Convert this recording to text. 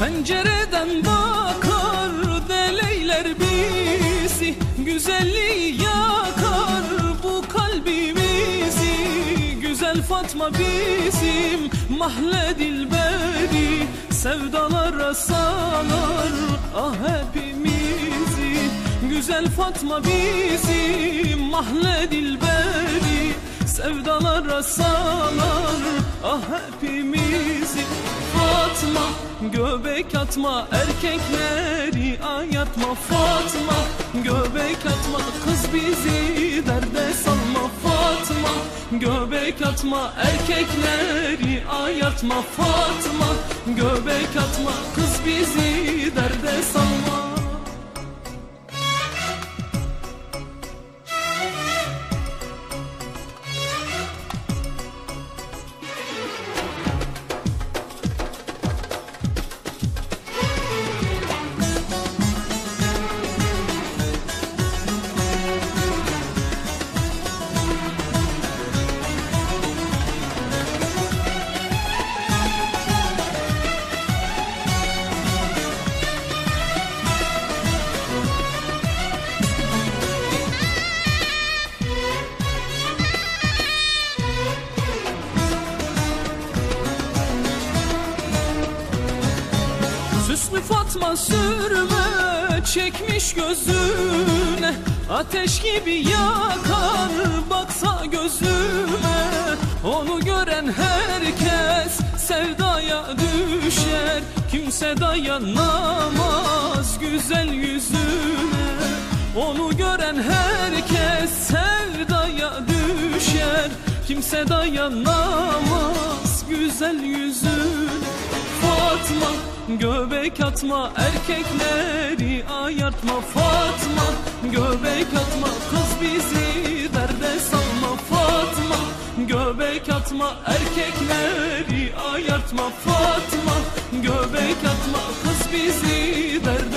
Pencereden bakar deleyler bizi Güzelliği yakar bu kalbimizi. Güzel Fatma bizim mahle dilberi Sevdalara salar ah hepimizi. Güzel Fatma bizim mahle dilberi Sevdalara salar ah hepimizi göbek atma erkekleri ayatma Fatma. Göbek atma kız bizi derde salma Fatma. Göbek atma erkekleri ayatma Fatma. Göbek atma kız bizi Süslü Fatma sürme çekmiş gözüne. Ateş gibi yakar baksa gözüme. Onu gören herkes sevdaya düşer. Kimse dayanamaz güzel yüzüne. Onu gören herkes sevdaya düşer. Kimse dayanamaz güzel yüzüne Fatma göbek atma erkekleri ayartma. Fatma göbek atma kız bizi derde salma. Fatma göbek atma erkekleri ayartma. Fatma göbek atma kız bizi derde